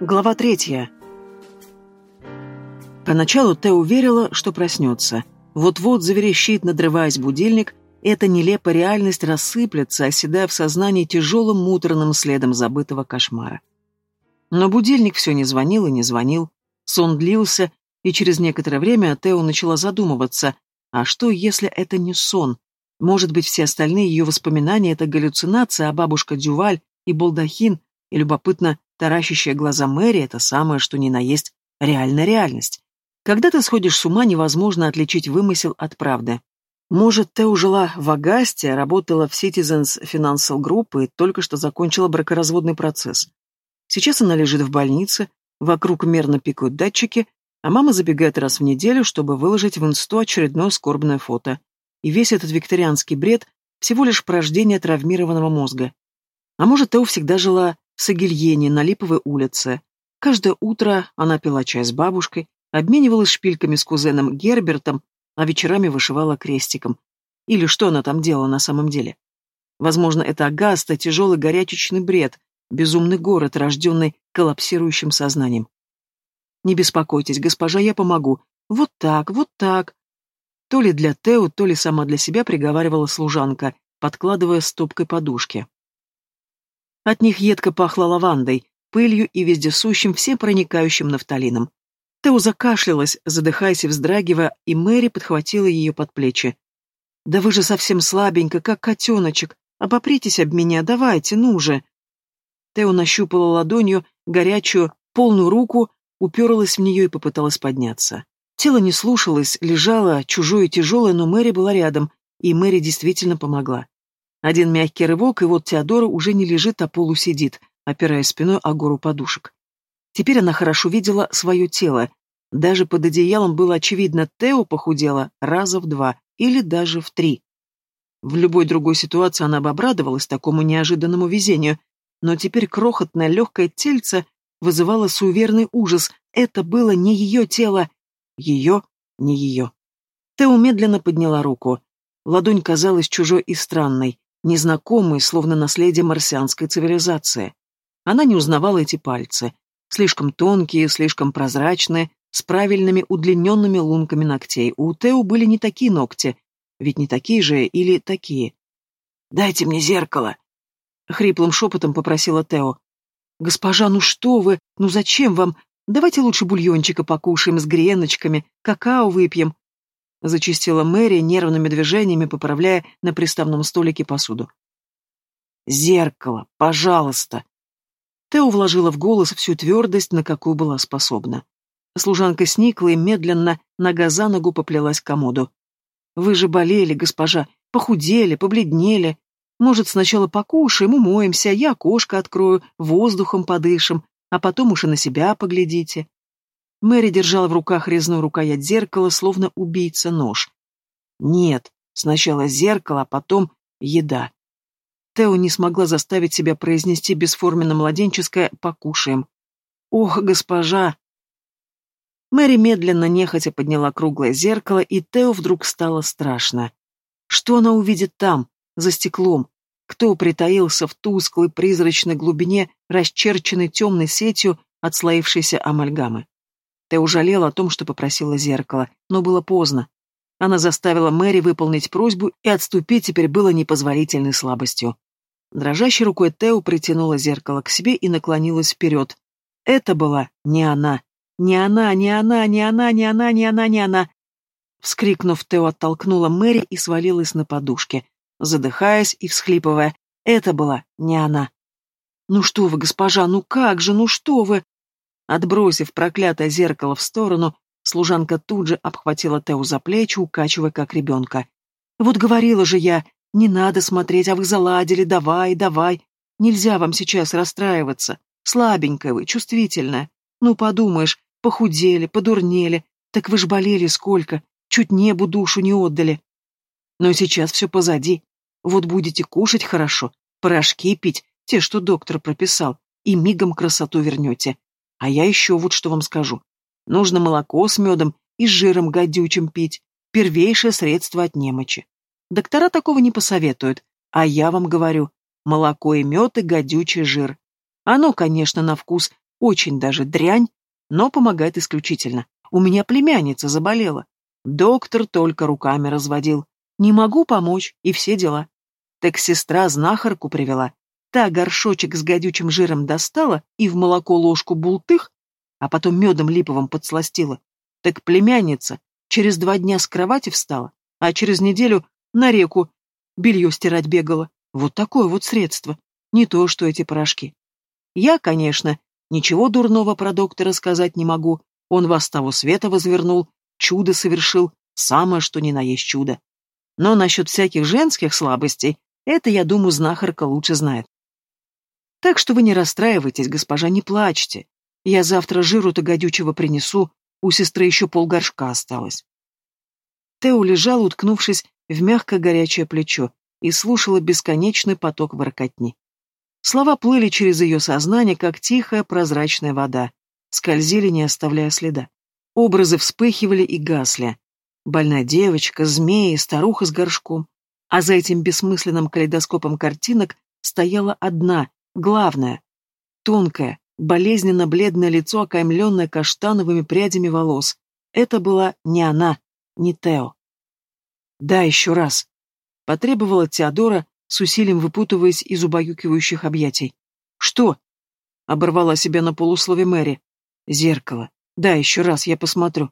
Глава третья. Поначалу Тео верила, что проснется. Вот-вот заверещит, надрываясь будильник, эта нелепая реальность рассыплется, оседая в сознании тяжелым муторным следом забытого кошмара. Но будильник все не звонил и не звонил. Сон длился, и через некоторое время Тео начала задумываться, а что, если это не сон? Может быть, все остальные ее воспоминания — это галлюцинация, а бабушка Дюваль и балдахин, и любопытно таращащая глаза Мэри — это самое, что ни на есть, реальная реальность. Когда ты сходишь с ума, невозможно отличить вымысел от правды. Может, Тео жила в Агасте, работала в Citizens Financial Group и только что закончила бракоразводный процесс. Сейчас она лежит в больнице, вокруг мерно пикают датчики, а мама забегает раз в неделю, чтобы выложить в инсту очередное скорбное фото. И весь этот викторианский бред — всего лишь порождение травмированного мозга. А может, Тео всегда жила в Сагильене на Липовой улице. Каждое утро она пила чай с бабушкой, обменивалась шпильками с кузеном Гербертом, а вечерами вышивала крестиком. Или что она там делала на самом деле? Возможно, это Агаста, тяжелый горячечный бред, безумный город, рожденный коллапсирующим сознанием. Не беспокойтесь, госпожа, я помогу. Вот так, вот так. То ли для Тео, то ли сама для себя приговаривала служанка, подкладывая стопкой подушки. От них едко пахло лавандой, пылью и вездесущим, всем проникающим нафталином. Тео закашлялась, задыхаясь и вздрагивая, и Мэри подхватила ее под плечи. «Да вы же совсем слабенько, как котеночек. Обопритесь об меня, давайте, ну же!» Тео нащупала ладонью горячую, полную руку, уперлась в нее и попыталась подняться. Тело не слушалось, лежало, чужое и тяжелое, но Мэри была рядом, и Мэри действительно помогла. Один мягкий рывок, и вот Теодора уже не лежит, а полусидит, опираясь спиной о гору подушек. Теперь она хорошо видела свое тело. Даже под одеялом было очевидно, Тео похудела раза в два или даже в три. В любой другой ситуации она бы обрадовалась такому неожиданному везению, но теперь крохотное легкое тельце вызывало суеверный ужас. Это было не ее тело. Ее, не ее. Тео медленно подняла руку. Ладонь казалась чужой и странной незнакомый, словно наследие марсианской цивилизации. Она не узнавала эти пальцы, слишком тонкие, слишком прозрачные, с правильными удлиненными лунками ногтей. У Тео были не такие ногти, ведь не такие же или такие. «Дайте мне зеркало!» — хриплым шепотом попросила Тео. «Госпожа, ну что вы? Ну зачем вам? Давайте лучше бульончика покушаем с греночками, какао выпьем. Зачистила Мэри, нервными движениями поправляя на приставном столике посуду. «Зеркало, пожалуйста!» Тео вложила в голос всю твердость, на какую была способна. Служанка сникла и медленно, нога за ногу, поплелась к комоду. «Вы же болели, госпожа, похудели, побледнели. Может, сначала покушаем, умоемся, я окошко открою, воздухом подышим, а потом уж и на себя поглядите. Мэри держала в руках резную рукоять зеркала, словно убийца нож. Нет, сначала зеркало, а потом еда. Тео не смогла заставить себя произнести бесформенно-младенческое «покушаем». «Ох, госпожа!» Мэри медленно, нехотя подняла круглое зеркало, и Тео вдруг стало страшно. Что она увидит там, за стеклом? Кто притаился в тусклой призрачной глубине, расчерченной темной сетью отслоившейся амальгамы? Тео жалела о том, что попросила зеркало, но было поздно. Она заставила Мэри выполнить просьбу, и отступить теперь было непозволительной слабостью. Дрожащей рукой Тео притянула зеркало к себе и наклонилась вперед. Это была не она. Не она, не она, не она, не она, не она, не она. Вскрикнув, Тео оттолкнула Мэри и свалилась на подушке, задыхаясь и всхлипывая. Это была не она. «Ну что вы, госпожа, ну как же, ну что вы?» Отбросив проклятое зеркало в сторону, служанка тут же обхватила Тео за плечи, укачивая как ребенка. «Вот говорила же я, не надо смотреть, а вы заладили, давай, давай. Нельзя вам сейчас расстраиваться. Слабенькая вы, чувствительная. Ну, подумаешь, похудели, подурнели. Так вы ж болели сколько, чуть небу душу не отдали. Но сейчас все позади. Вот будете кушать хорошо, порошки пить, те, что доктор прописал, и мигом красоту вернете. А я еще вот что вам скажу. Нужно молоко с медом и с жиром гадючим пить. Первейшее средство от немочи. Доктора такого не посоветуют. А я вам говорю, молоко и мед и гадючий жир. Оно, конечно, на вкус очень даже дрянь, но помогает исключительно. У меня племянница заболела. Доктор только руками разводил. Не могу помочь, и все дела. Так сестра знахарку привела. Та горшочек с гадючим жиром достала и в молоко ложку бултых, а потом медом липовым подсластила. Так племянница через два дня с кровати встала, а через неделю на реку белье стирать бегала. Вот такое вот средство. Не то, что эти порошки. Я, конечно, ничего дурного про доктора сказать не могу. Он вас того света возвернул, чудо совершил, самое что ни на есть чудо. Но насчет всяких женских слабостей, это, я думаю, знахарка лучше знает. Так что вы не расстраивайтесь, госпожа, не плачьте. Я завтра жиру-то гадючего принесу, у сестры еще полгоршка осталось. Тео лежал, уткнувшись в мягкое горячее плечо, и слушала бесконечный поток воркотни. Слова плыли через ее сознание, как тихая прозрачная вода, скользили, не оставляя следа. Образы вспыхивали и гасли. Больная девочка, змеи, старуха с горшком. А за этим бессмысленным калейдоскопом картинок стояла одна, главная. Тонкое, болезненно бледное лицо, окаймленное каштановыми прядями волос. Это была не она, не Тео. «Да, еще раз», — потребовала Теодора, с усилием выпутываясь из убаюкивающих объятий. «Что?» — оборвала себя на полуслове Мэри. «Зеркало. Да, еще раз, я посмотрю».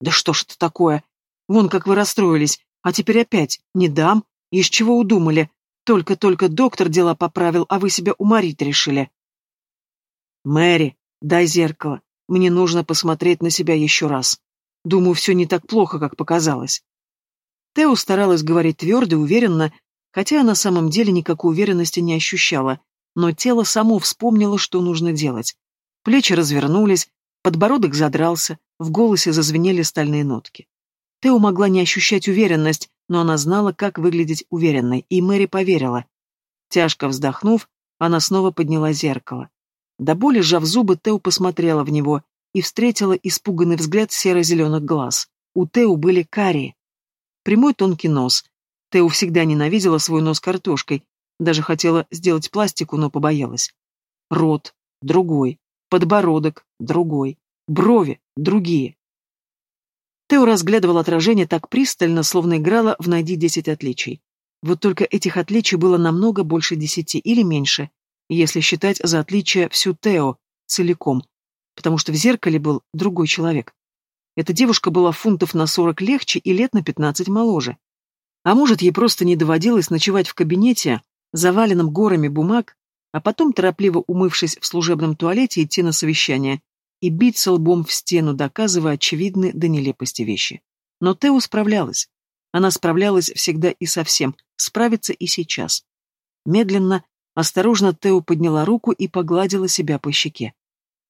«Да что ж это такое? Вон как вы расстроились. А теперь опять. Не дам. Из чего удумали? Только-только доктор дела поправил, а вы себя уморить решили». «Мэри, дай зеркало. Мне нужно посмотреть на себя еще раз. Думаю, все не так плохо, как показалось». Тео старалась говорить твердо и уверенно, хотя на самом деле никакой уверенности не ощущала, но тело само вспомнило, что нужно делать. Плечи развернулись, подбородок задрался, в голосе зазвенели стальные нотки. Тео могла не ощущать уверенность, но она знала, как выглядеть уверенной, и Мэри поверила. Тяжко вздохнув, она снова подняла зеркало. До боли сжав зубы, Тео посмотрела в него и встретила испуганный взгляд серо-зеленых глаз. У Тео были карие. Прямой тонкий нос, Тео всегда ненавидела свой нос картошкой, даже хотела сделать пластику, но побоялась. Рот — другой, подбородок — другой, брови — другие. Тео разглядывал отражение так пристально, словно играла в «Найди десять отличий». Вот только этих отличий было намного больше десяти или меньше, если считать за отличие всю Тео целиком, потому что в зеркале был другой человек. Эта девушка была фунтов на сорок легче и лет на пятнадцать моложе. А может, ей просто не доводилось ночевать в кабинете, заваленном горами бумаг, а потом, торопливо умывшись в служебном туалете, идти на совещание и биться лбом в стену, доказывая очевидные до нелепости вещи. Но Тео справлялась. Она справлялась всегда и совсем, справится и сейчас. Медленно, осторожно Тео подняла руку и погладила себя по щеке.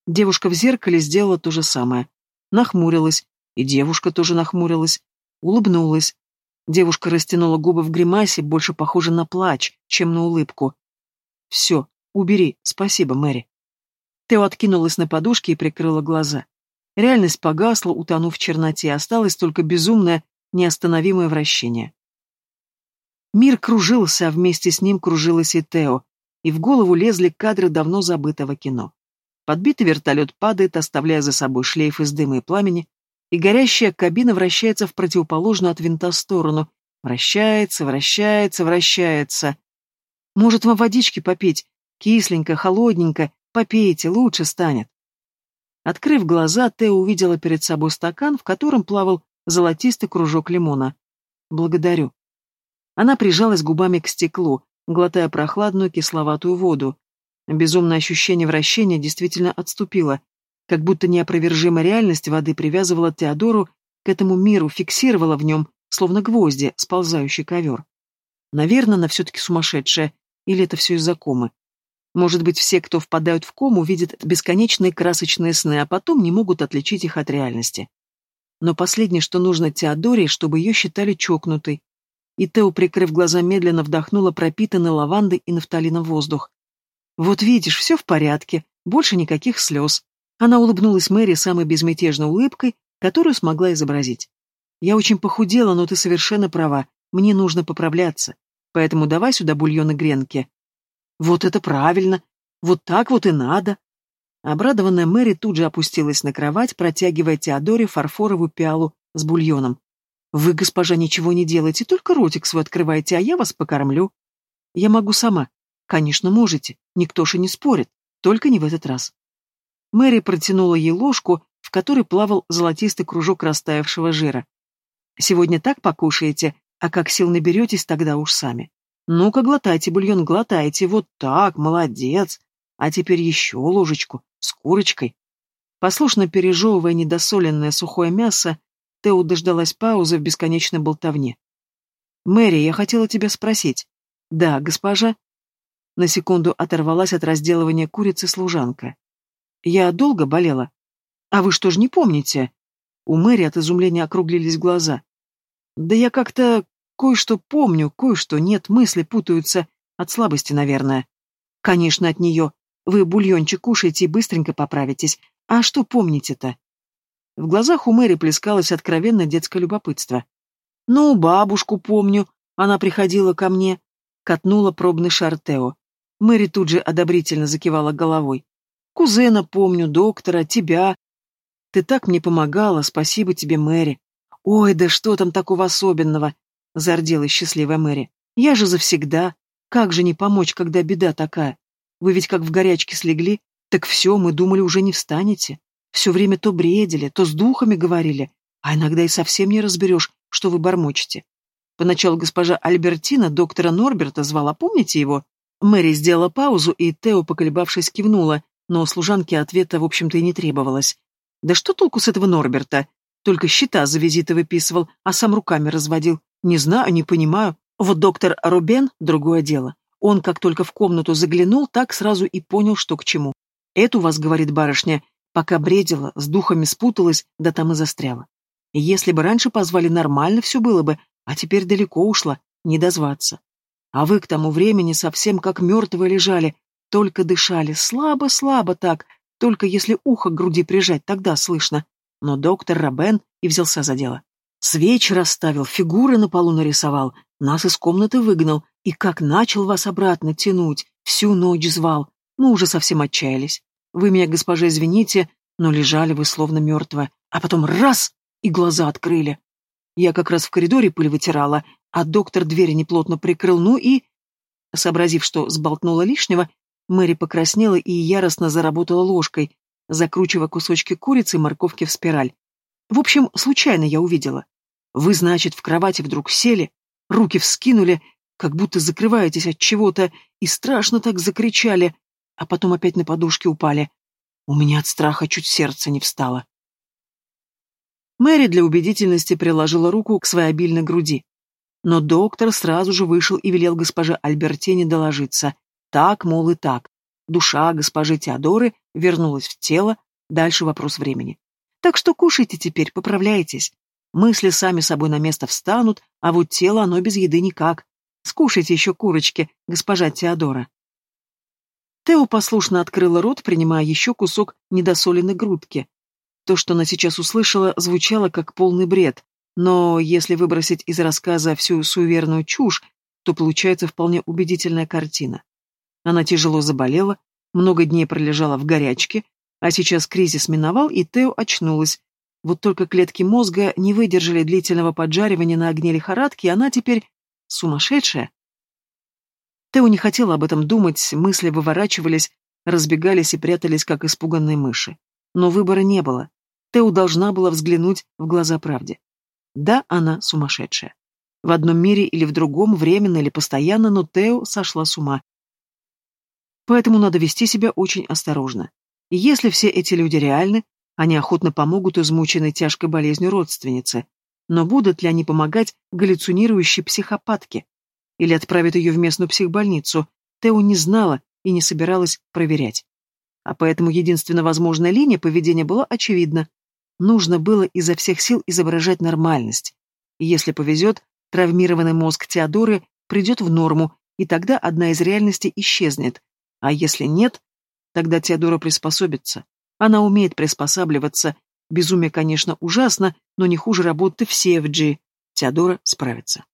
Девушка в зеркале сделала то же самое. Нахмурилась, и девушка тоже нахмурилась, улыбнулась, Девушка растянула губы в гримасе, больше похоже на плач, чем на улыбку. «Все, убери, спасибо, Мэри». Тео откинулась на подушке и прикрыла глаза. Реальность погасла, утонув в черноте, осталось только безумное, неостановимое вращение. Мир кружился, а вместе с ним кружилась и Тео, и в голову лезли кадры давно забытого кино. Подбитый вертолет падает, оставляя за собой шлейф из дыма и пламени, и горящая кабина вращается в противоположную от винта сторону. Вращается, вращается, вращается. Может, вам водички попить? Кисленько, холодненько. Попейте, лучше станет. Открыв глаза, Тео увидела перед собой стакан, в котором плавал золотистый кружок лимона. «Благодарю». Она прижалась губами к стеклу, глотая прохладную кисловатую воду. Безумное ощущение вращения действительно отступило, как будто неопровержимая реальность воды привязывала Теодору к этому миру, фиксировала в нем, словно гвозди, сползающий ковер. Наверное, она все-таки сумасшедшая, или это все из-за комы. Может быть, все, кто впадают в кому, видят бесконечные красочные сны, а потом не могут отличить их от реальности. Но последнее, что нужно Теодоре, чтобы ее считали чокнутой. И Тео, прикрыв глаза, медленно вдохнула пропитанный лавандой и нафталином воздух. «Вот видишь, все в порядке, больше никаких слез. Она улыбнулась Мэри самой безмятежной улыбкой, которую смогла изобразить. «Я очень похудела, но ты совершенно права. Мне нужно поправляться. Поэтому давай сюда бульон и гренки». «Вот это правильно! Вот так вот и надо!» Обрадованная Мэри тут же опустилась на кровать, протягивая Теодоре фарфоровую пиалу с бульоном. «Вы, госпожа, ничего не делаете, только ротик свой открываете, а я вас покормлю». «Я могу сама». «Конечно, можете. Никто же не спорит. Только не в этот раз». Мэри протянула ей ложку, в которой плавал золотистый кружок растаявшего жира. «Сегодня так покушаете, а как сил наберетесь, тогда уж сами. Ну-ка, глотайте бульон, глотайте, вот так, молодец. А теперь еще ложечку, с курочкой. Послушно пережевывая недосоленное сухое мясо, Тео дождалась паузы в бесконечной болтовне. «Мэри, я хотела тебя спросить». «Да, госпожа». На секунду оторвалась от разделывания курицы служанка. «Я долго болела?» «А вы что ж не помните?» У Мэри от изумления округлились глаза. «Да я как-то кое-что помню, кое-что нет, мысли путаются. От слабости, наверное». «Конечно, от нее. Вы бульончик кушаете и быстренько поправитесь. А что помните-то?» В глазах у Мэри плескалось откровенно детское любопытство. «Ну, бабушку помню. Она приходила ко мне». Катнула пробный шар Тео. Мэри тут же одобрительно закивала головой. «Кузена помню, доктора, тебя. Ты так мне помогала, спасибо тебе, Мэри». «Ой, да что там такого особенного?» — зарделась счастливая Мэри. «Я же завсегда. Как же не помочь, когда беда такая? Вы ведь как в горячке слегли, так все, мы думали, уже не встанете. Все время то бредили, то с духами говорили, а иногда и совсем не разберешь, что вы бормочете. Поначалу госпожа Альбертина доктора Норберта звала, помните его? Мэри сделала паузу, и Тео, поколебавшись, кивнула, но служанке ответа, в общем-то, и не требовалось. Да что толку с этого Норберта? Только счета за визиты выписывал, а сам руками разводил. Не знаю, не понимаю. Вот доктор Рубен — другое дело. Он, как только в комнату заглянул, так сразу и понял, что к чему. «Это у вас, — говорит барышня, — пока бредила, с духами спуталась, да там и застряла. Если бы раньше позвали, нормально все было бы, а теперь далеко ушла, не дозваться. А вы к тому времени совсем как мертвые лежали, только дышали, слабо-слабо так, только если ухо к груди прижать, тогда слышно. Но доктор Рабен и взялся за дело. Свечи расставил, фигуры на полу нарисовал, нас из комнаты выгнал, и как начал вас обратно тянуть, всю ночь звал. Мы уже совсем отчаялись. Вы меня, госпожа, извините, но лежали вы словно мертвая, а потом раз — и глаза открыли. Я как раз в коридоре пыль вытирала, а доктор дверь неплотно прикрыл, ну и... Сообразив, что сболтнула лишнего, Мэри покраснела и яростно заработала ложкой, закручивая кусочки курицы и морковки в спираль. В общем, случайно я увидела. Вы, значит, в кровати вдруг сели, руки вскинули как будто закрываетесь от чего-то, и страшно так закричали, а потом опять на подушке упали. У меня от страха чуть сердце не встало. Мэри для убедительности приложила руку к своей обильной груди. Но доктор сразу же вышел и велел госпоже Альбертине доложиться. Так, мол, и так. Душа госпожи Теодоры вернулась в тело, дальше вопрос времени. Так что кушайте теперь, поправляйтесь. Мысли сами собой на место встанут, а вот тело оно без еды никак. Скушайте еще курочки, госпожа Теодора. Тео послушно открыла рот, принимая еще кусок недосоленной грудки. То, что она сейчас услышала, звучало как полный бред, но если выбросить из рассказа всю суеверную чушь, то получается вполне убедительная картина. Она тяжело заболела, много дней пролежала в горячке, а сейчас кризис миновал, и Тео очнулась. Вот только клетки мозга не выдержали длительного поджаривания на огне лихорадки, и она теперь Сумасшедшая? Тео не хотела об этом думать, мысли выворачивались, разбегались и прятались, как испуганные мыши. Но выбора не было. Тео должна была взглянуть в глаза правде. Да, она сумасшедшая. В одном мире или в другом, временно или постоянно, но Тео сошла с ума. Поэтому надо вести себя очень осторожно. И если все эти люди реальны, они охотно помогут измученной тяжкой болезнью родственнице, но будут ли они помогать галлюцинирующей психопатке? Или отправят ее в местную психбольницу? Тео не знала и не собиралась проверять. А поэтому единственно возможная линия поведения была очевидна. Нужно было изо всех сил изображать нормальность. И если повезет, травмированный мозг Теодоры придет в норму, и тогда одна из реальностей исчезнет. А если нет, тогда Теодора приспособится. Она умеет приспосабливаться Безумие, конечно, ужасно, но не хуже работы в G. Теодора справится.